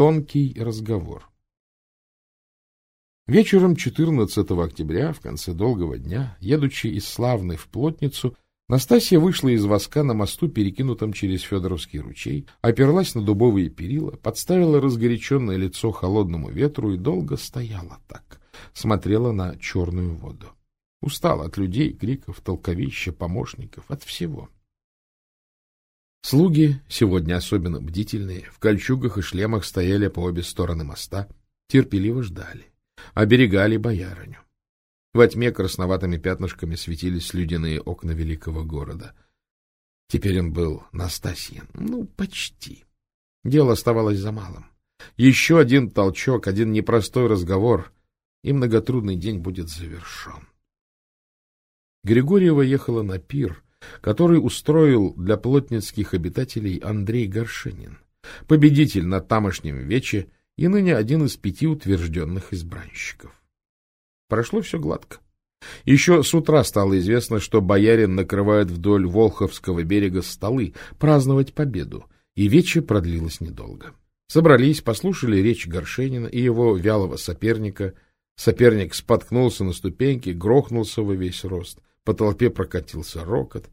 Тонкий разговор. Вечером 14 октября, в конце долгого дня, едучи из Славной в Плотницу, Настасья вышла из воска на мосту, перекинутом через Федоровский ручей, оперлась на дубовые перила, подставила разгоряченное лицо холодному ветру и долго стояла так, смотрела на черную воду. Устала от людей, криков, толковища, помощников, от всего. Слуги, сегодня особенно бдительные, в кольчугах и шлемах стояли по обе стороны моста, терпеливо ждали, оберегали боярыню. Во тьме красноватыми пятнышками светились людяные окна великого города. Теперь он был Настасьин. Ну, почти. Дело оставалось за малым. Еще один толчок, один непростой разговор, и многотрудный день будет завершен. Григорьева ехала на пир, который устроил для плотницких обитателей Андрей Горшенин, победитель на тамошнем вече и ныне один из пяти утвержденных избранщиков. Прошло все гладко. Еще с утра стало известно, что боярин накрывает вдоль Волховского берега столы праздновать победу, и вече продлилось недолго. Собрались, послушали речь Горшенина и его вялого соперника. Соперник споткнулся на ступеньке, грохнулся во весь рост. По толпе прокатился рокот.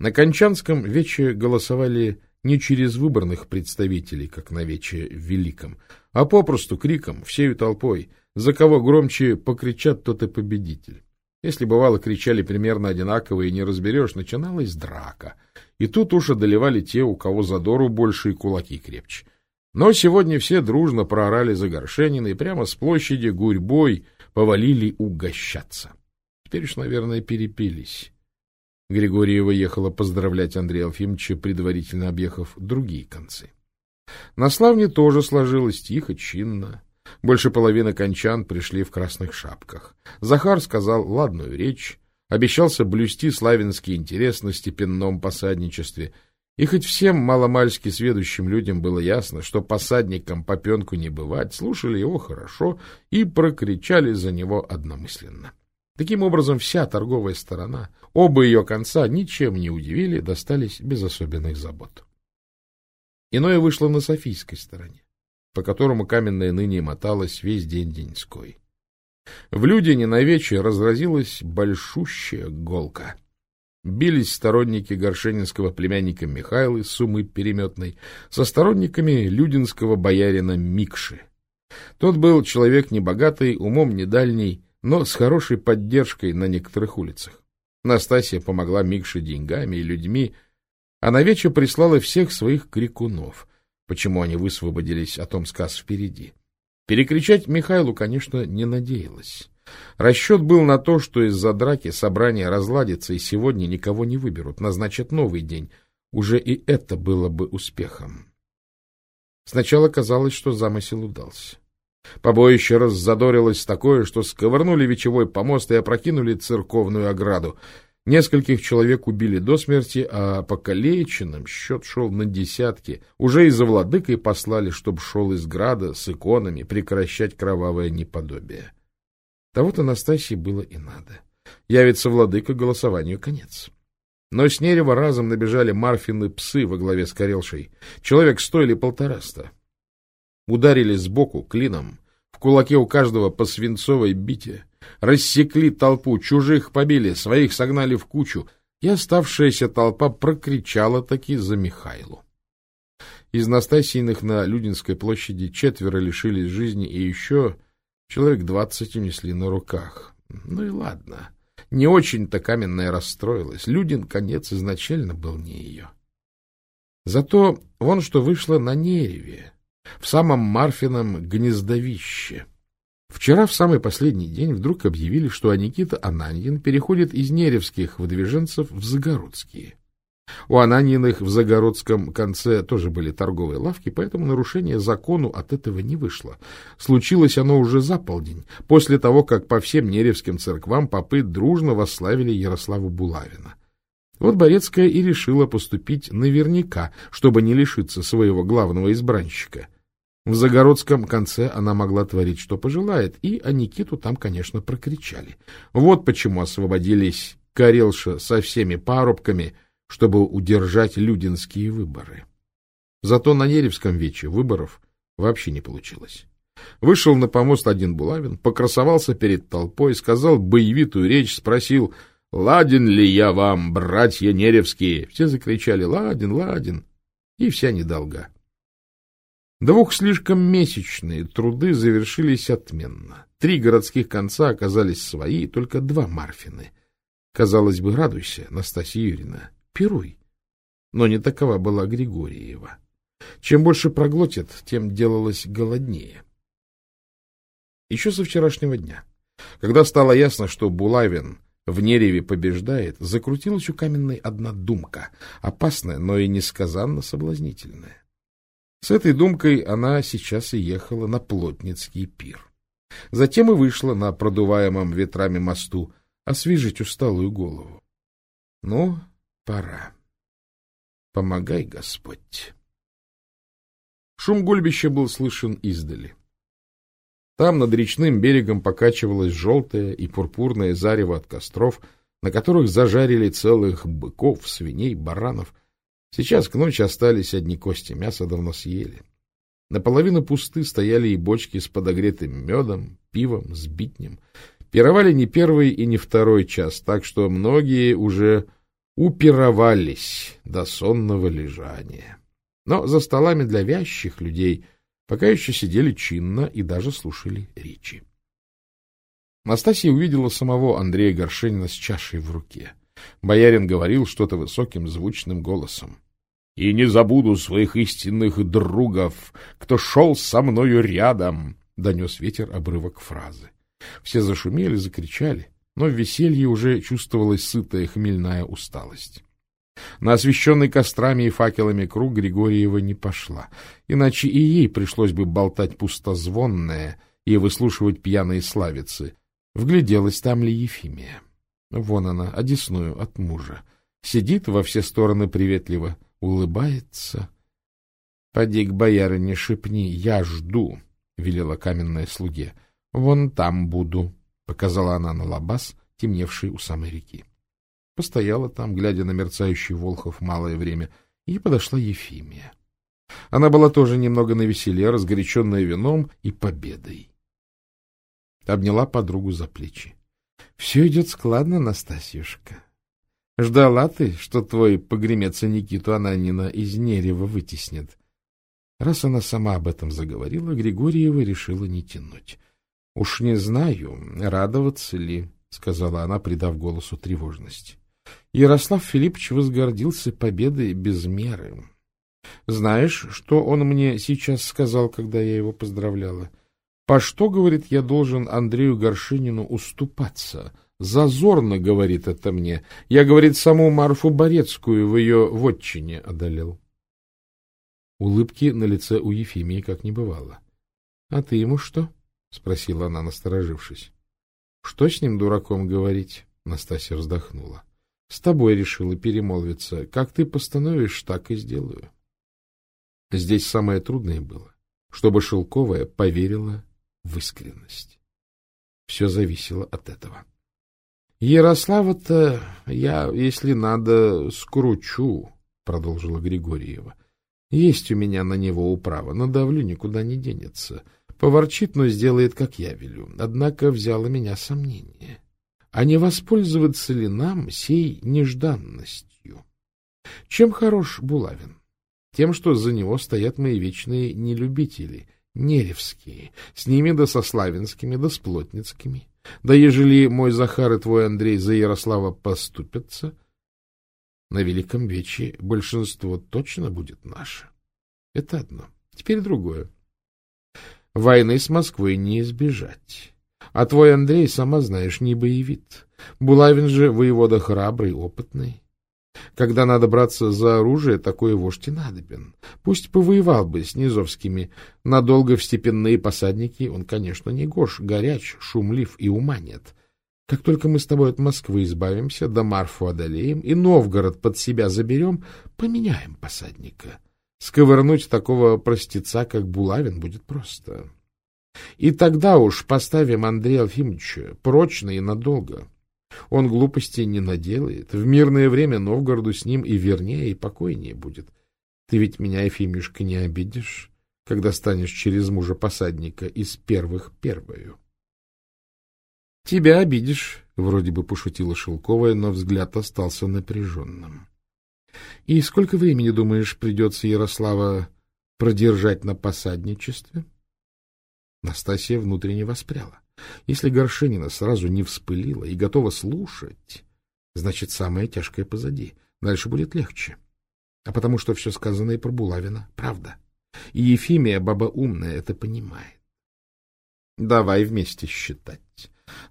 На Кончанском вече голосовали не через выборных представителей, как на вече Великом, а попросту криком, всею толпой — за кого громче покричат, тот и победитель. Если бывало кричали примерно одинаково и не разберешь, начиналась драка. И тут уж одолевали те, у кого задору больше и кулаки крепче. Но сегодня все дружно проорали за Горшенина и прямо с площади гурьбой повалили угощаться. Теперь уж, наверное, перепились. Григорьева ехала поздравлять Андрея Алфимовича, предварительно объехав другие концы. На славне тоже сложилось тихо, чинно. Больше половины кончан пришли в красных шапках. Захар сказал ладную речь, обещался блюсти славянский интерес на степенном посадничестве, и хоть всем маломальски сведущим людям было ясно, что посадникам попенку не бывать, слушали его хорошо и прокричали за него одномысленно. Таким образом, вся торговая сторона, оба ее конца ничем не удивили, достались без особенных забот. Иное вышло на Софийской стороне по которому каменная ныне моталась весь день деньской. В Людине на вече разразилась большущая голка. Бились сторонники горшенинского племянника Михаила Сумы Переметной со сторонниками людинского боярина Микши. Тот был человек небогатый, умом недальний, но с хорошей поддержкой на некоторых улицах. Настасья помогла Микше деньгами и людьми, а на вече прислала всех своих крикунов, почему они высвободились, о том сказ впереди. Перекричать Михайлу, конечно, не надеялась. Расчет был на то, что из-за драки собрание разладится, и сегодня никого не выберут, назначат новый день. Уже и это было бы успехом. Сначала казалось, что замысел удался. Побоище раззадорилось такое, что сковырнули вечевой помост и опрокинули церковную ограду — Нескольких человек убили до смерти, а покалеченным счет шел на десятки. Уже и за владыкой послали, чтоб шел из града с иконами прекращать кровавое неподобие. Того-то Настасье было и надо. Явится владыка, голосованию конец. Но с Нерева разом набежали Марфины псы во главе с Карелшей. Человек сто или полтораста. Ударили сбоку клином. В кулаке у каждого по свинцовой бите рассекли толпу, чужих побили, своих согнали в кучу, и оставшаяся толпа прокричала таки за Михайлу. Из Настасьиных на Людинской площади четверо лишились жизни, и еще человек двадцать унесли на руках. Ну и ладно. Не очень-то каменная расстроилась. Людин конец изначально был не ее. Зато вон что вышло на Нереве, в самом Марфином гнездовище. Вчера, в самый последний день, вдруг объявили, что Аникита Ананьин переходит из Неревских выдвиженцев в Загородские. У Ананьиных в Загородском конце тоже были торговые лавки, поэтому нарушение закону от этого не вышло. Случилось оно уже за полдень, после того, как по всем Неревским церквам попы дружно восславили Ярослава Булавина. Вот Борецкая и решила поступить наверняка, чтобы не лишиться своего главного избранщика — в Загородском конце она могла творить, что пожелает, и о Никиту там, конечно, прокричали. Вот почему освободились Карелша со всеми парубками, чтобы удержать людинские выборы. Зато на Неревском вече выборов вообще не получилось. Вышел на помост один Булавин, покрасовался перед толпой, сказал боевитую речь, спросил, «Ладен ли я вам, братья Неревские?» Все закричали «Ладен, ладен!» И вся недолга. Двух слишком месячные труды завершились отменно. Три городских конца оказались свои, только два Марфины. Казалось бы, радуйся, Настасья Юрьевна, пируй. Но не такова была Григорьева. Чем больше проглотит, тем делалось голоднее. Еще со вчерашнего дня, когда стало ясно, что Булавин в Нереве побеждает, закрутилась у каменной одна думка, опасная, но и несказанно соблазнительная. С этой думкой она сейчас и ехала на Плотницкий пир. Затем и вышла на продуваемом ветрами мосту освежить усталую голову. Ну, пора. Помогай, Господь. Шум гульбища был слышен издали. Там над речным берегом покачивалось желтое и пурпурное зарево от костров, на которых зажарили целых быков, свиней, баранов — Сейчас к ночи остались одни кости, мясо давно съели. Наполовину пусты стояли и бочки с подогретым медом, пивом, сбитнем. Пировали не первый и не второй час, так что многие уже упировались до сонного лежания. Но за столами для вящих людей пока еще сидели чинно и даже слушали речи. Настасья увидела самого Андрея Горшенина с чашей в руке. Боярин говорил что-то высоким звучным голосом. — И не забуду своих истинных другов, кто шел со мною рядом, — донес ветер обрывок фразы. Все зашумели, закричали, но в веселье уже чувствовалась сытая хмельная усталость. На освещенный кострами и факелами круг Григорьева не пошла, иначе и ей пришлось бы болтать пустозвонное и выслушивать пьяные славицы. Вгляделась там ли Ефимия? Вон она, одесную от мужа. Сидит во все стороны приветливо, улыбается. — Поди к боярине шепни, я жду, — велела каменная слуге. — Вон там буду, — показала она на лабаз, темневший у самой реки. Постояла там, глядя на мерцающий Волхов малое время, и подошла Ефимия. Она была тоже немного навеселе, разгоряченная вином и победой. Обняла подругу за плечи. Все идет складно, Настасьюшка. Ждала ты, что твой погремец Никиту Ананина из Нерева вытеснит. Раз она сама об этом заговорила, Григорьева решила не тянуть. — Уж не знаю, радоваться ли, — сказала она, придав голосу тревожность. Ярослав Филиппович возгордился победой без меры. Знаешь, что он мне сейчас сказал, когда я его поздравляла? — по что, говорит, я должен Андрею Горшинину уступаться? Зазорно, говорит это мне. Я, говорит, саму Марфу Борецкую в ее вотчине одолел. Улыбки на лице у Ефимии как не бывало. — А ты ему что? — спросила она, насторожившись. — Что с ним, дураком, говорить? — Настасья вздохнула. — С тобой решила перемолвиться. Как ты постановишь, так и сделаю. Здесь самое трудное было, чтобы Шелковая поверила в искренность. Все зависело от этого. — Ярослава-то я, если надо, скручу, — продолжила Григорьева. — Есть у меня на него управа, надавлю, никуда не денется. Поворчит, но сделает, как я велю. Однако взяло меня сомнение. А не воспользоваться ли нам сей нежданностью? Чем хорош Булавин? Тем, что за него стоят мои вечные нелюбители — Неревские, с ними да со Славянскими, да с Плотницкими. Да ежели мой Захар и твой Андрей за Ярослава поступятся, на Великом Вече большинство точно будет наше. Это одно. Теперь другое. Войны с Москвой не избежать. А твой Андрей, сама знаешь, не боевит. Булавин же воевода храбрый, опытный. Когда надо браться за оружие, такой вождь и надобен. Пусть повоевал бы с низовскими. Надолго в степенные посадники он, конечно, не гош, горяч, шумлив и ума нет. Как только мы с тобой от Москвы избавимся, да Марфу одолеем и Новгород под себя заберем, поменяем посадника. Сковырнуть такого простеца, как Булавин, будет просто. И тогда уж поставим Андрея Алфимовича прочно и надолго. Он глупостей не наделает. В мирное время Новгороду с ним и вернее, и покойнее будет. Ты ведь меня, Ефимюшка, не обидишь? когда станешь через мужа посадника из первых первою. — Тебя обидишь, — вроде бы пошутила Шелковая, но взгляд остался напряженным. — И сколько времени, думаешь, придется Ярослава продержать на посадничестве? Настасья внутренне воспряла. Если Горшенина сразу не вспылила и готова слушать, значит, самое тяжкое позади. Дальше будет легче. А потому что все сказанное про Булавина — правда. И Ефимия, баба умная, это понимает. Давай вместе считать.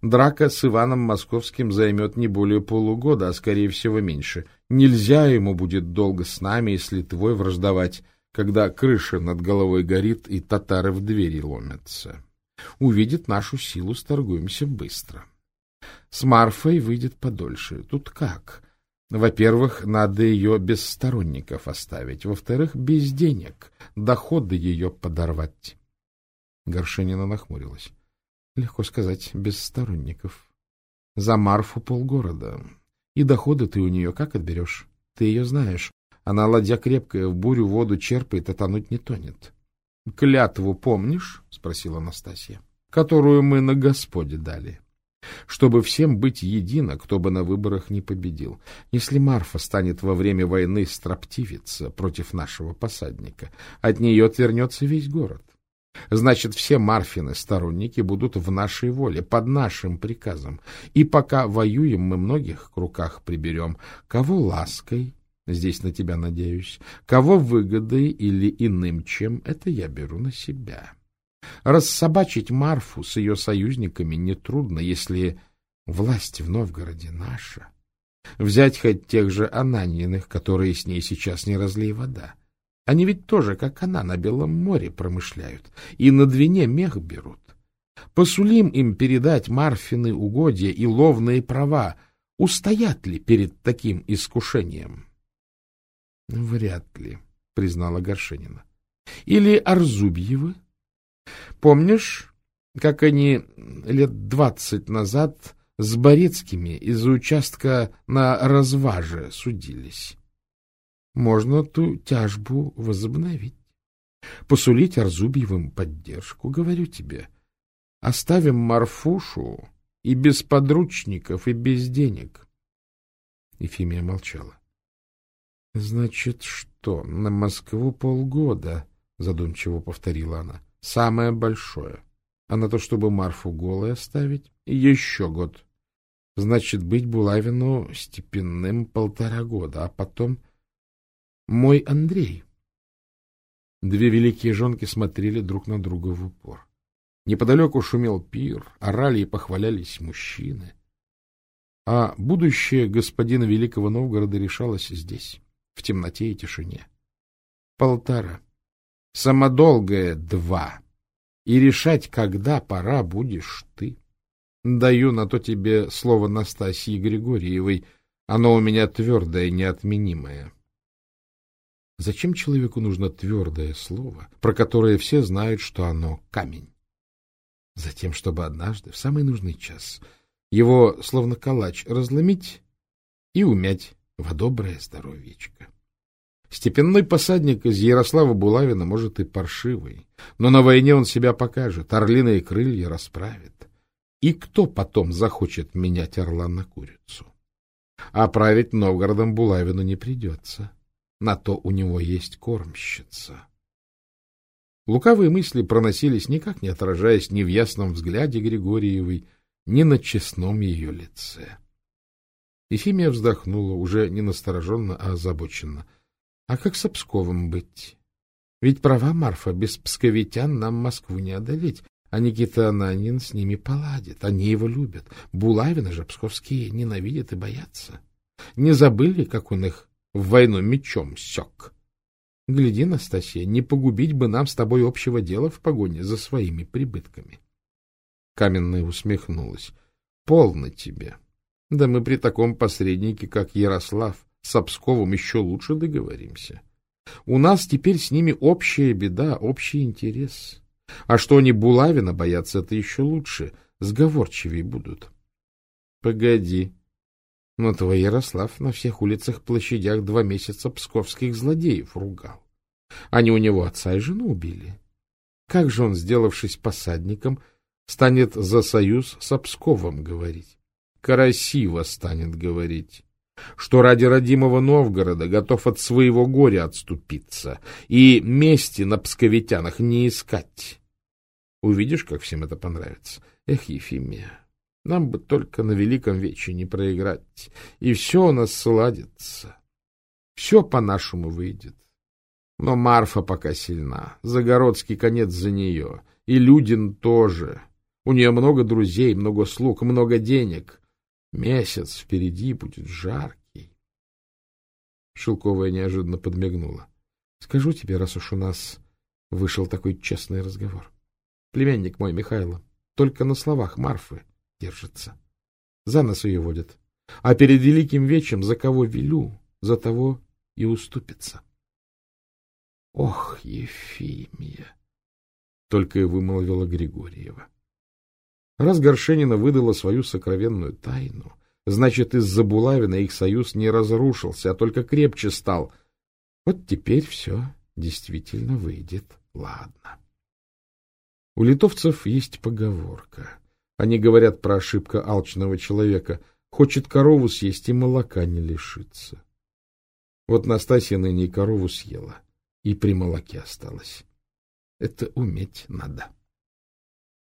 Драка с Иваном Московским займет не более полугода, а скорее всего меньше. Нельзя ему будет долго с нами и с Литвой враждовать, когда крыша над головой горит и татары в двери ломятся. Увидит нашу силу, сторгуемся быстро. С Марфой выйдет подольше. Тут как? Во-первых, надо ее без сторонников оставить. Во-вторых, без денег. Доходы ее подорвать. Горшенина нахмурилась. Легко сказать, без сторонников. За Марфу полгорода. И доходы ты у нее как отберешь? Ты ее знаешь. Она ладья крепкая, в бурю воду черпает, а тонуть не тонет. — Клятву помнишь? — спросила Настасья. — Которую мы на Господе дали. Чтобы всем быть едино, кто бы на выборах не победил. Если Марфа станет во время войны строптивиться против нашего посадника, от нее отвернется весь город. Значит, все Марфины сторонники будут в нашей воле, под нашим приказом. И пока воюем, мы многих к руках приберем. Кого лаской, здесь на тебя надеюсь, кого выгодой или иным чем, это я беру на себя. Рассобачить Марфу с ее союзниками нетрудно, если власть в Новгороде наша. Взять хоть тех же Ананьиных, которые с ней сейчас не разлей вода. Они ведь тоже, как она, на Белом море промышляют и на Двине мех берут. Посулим им передать Марфины угодья и ловные права. Устоят ли перед таким искушением? — Вряд ли, — признала Горшенина. — Или Арзубьевы? Помнишь, как они лет двадцать назад с Борецкими из-за участка на разваже судились? можно ту тяжбу возобновить. Посулить Арзубьевым поддержку, говорю тебе. Оставим Марфушу и без подручников, и без денег. Ефимия молчала. — Значит, что, на Москву полгода? — задумчиво повторила она. — Самое большое. А на то, чтобы Марфу голой оставить, еще год. Значит, быть Булавину степенным полтора года, а потом мой Андрей. Две великие жонки смотрели друг на друга в упор. Неподалеку шумел пир, орали и похвалялись мужчины. А будущее господина Великого Новгорода решалось здесь, в темноте и тишине. Полтора. Самодолгое два. И решать, когда пора, будешь ты. Даю на то тебе слово Настасьи Григорьевой. Оно у меня твердое, неотменимое. Зачем человеку нужно твердое слово, про которое все знают, что оно камень? Затем, чтобы однажды, в самый нужный час, его, словно калач, разломить и умять во доброе здоровьечко. Степенной посадник из Ярослава Булавина может и паршивый, но на войне он себя покажет, орлиные крылья расправит. И кто потом захочет менять орла на курицу? А править Новгородом Булавину не придется. На то у него есть кормщица. Лукавые мысли проносились, никак не отражаясь ни в ясном взгляде Григорьевой, ни на честном ее лице. Ефимия вздохнула, уже не настороженно, а озабоченно. — А как с Псковым быть? Ведь права Марфа, без псковитян нам Москву не одолеть, а Никита Ананин с ними поладит, они его любят. Булавина же псковские ненавидят и боятся. Не забыли, как он их в войну мечом сёк. Гляди, Настасья, не погубить бы нам с тобой общего дела в погоне за своими прибытками. Каменная усмехнулась. — Полно тебе. Да мы при таком посреднике, как Ярослав, с Обсковым еще лучше договоримся. У нас теперь с ними общая беда, общий интерес. А что они Булавина боятся, это еще лучше, сговорчивее будут. — Погоди, но твой Ярослав на всех улицах, площадях два месяца псковских злодеев ругал. Они у него отца и жену убили. Как же он, сделавшись посадником, станет за союз с Обсковым говорить? Красиво станет говорить что ради родимого Новгорода готов от своего горя отступиться и мести на псковитянах не искать. Увидишь, как всем это понравится. Эх, Ефимия, нам бы только на Великом Вече не проиграть, и все у нас сладится. Все по-нашему выйдет. Но Марфа пока сильна, Загородский конец за нее, и Людин тоже. У нее много друзей, много слуг, много денег. Месяц впереди будет жаркий. Шелковая неожиданно подмигнула. — Скажу тебе, раз уж у нас вышел такой честный разговор. Племянник мой, Михайло, только на словах Марфы держится. За нас ее водят. А перед великим вечем за кого велю, за того и уступится. — Ох, Ефимия! — только и вымолвила Григорьева. Раз Горшенина выдала свою сокровенную тайну, значит, из-за Булавина их союз не разрушился, а только крепче стал. Вот теперь все действительно выйдет ладно. У литовцев есть поговорка. Они говорят про ошибку алчного человека. Хочет корову съесть и молока не лишится. Вот Настасья ныне корову съела, и при молоке осталась. Это уметь надо.